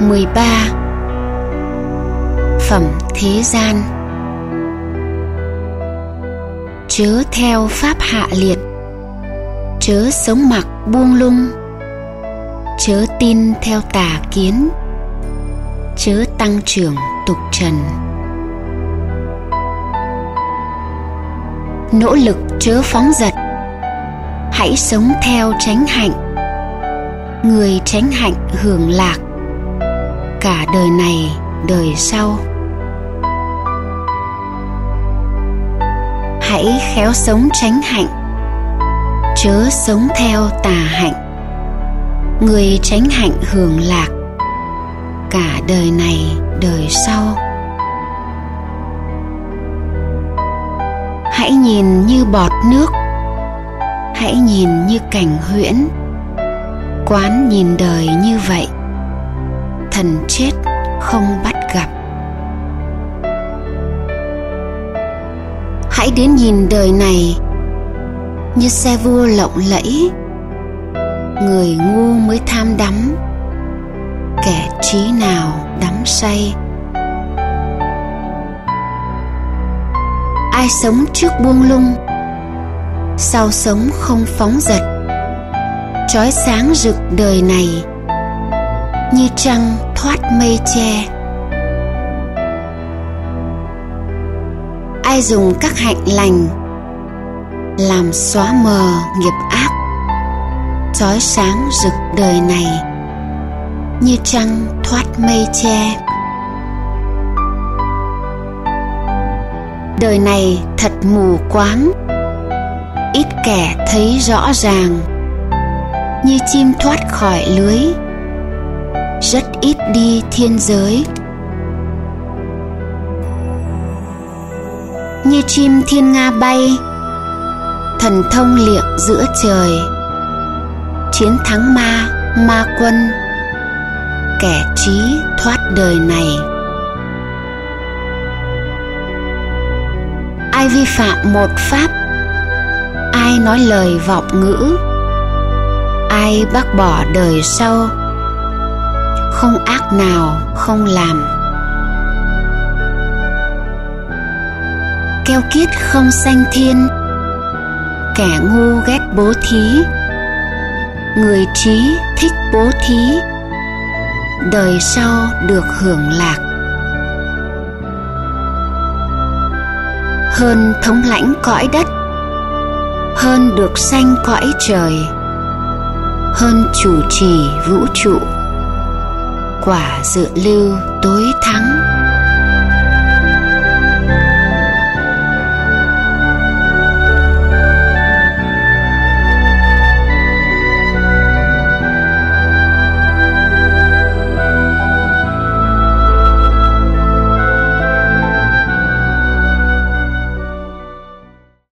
13 Phẩm thế gian. Chớ theo pháp hạ liệt. Chớ sống mặc buông lung. Chớ tin theo tà kiến. Chớ tăng trưởng tục trần. Nỗ lực chớ phóng dật. Hãy sống theo tránh hạnh. Người tránh hạnh hưởng lạc cả đời này, đời sau. Hãy khéo sống tránh hạnh, chớ sống theo tà hạnh. Người tránh hạnh hưởng lạc, cả đời này, đời sau. Hãy nhìn như bọt nước, hãy nhìn như cảnh huyễn. Quán nhìn đời như vậy thần chết không bắt gặp. Hãy đến nhìn đời này như xe vua lộng lẫy, người ngu mới tham đắm, kẻ trí nào đắm say. Ai sống trước buông lung, sau sống không phóng dật. Chói sáng rực đời này như trăng thoát mây che. Ai dùng các hạnh lành làm xóa mờ nghiệp ác chói sáng rực đời này như trăng thoát mây che. Đời này thật mù quáng, ít kẻ thấy rõ ràng, như chim thoát khỏi lưới rất ít đi thiên giới. Như chim thiên nga bay, thần thông liệng giữa trời. Chiến thắng ma ma quân, kẻ trí thoát đời này. Ai vi phạm một pháp, ai nói lời vọng ngữ, ai bác bỏ đời sau không ác nào, không làm. Keo kiết không sanh thiên. Kẻ ngu ghét bố thí. Người trí thích bố thí. Đời sau được hưởng lạc. Hơn thống lãnh cõi đất. Hơn được sanh cõi trời. Hơn chủ trì vũ trụ quả dự lưu tối thắng.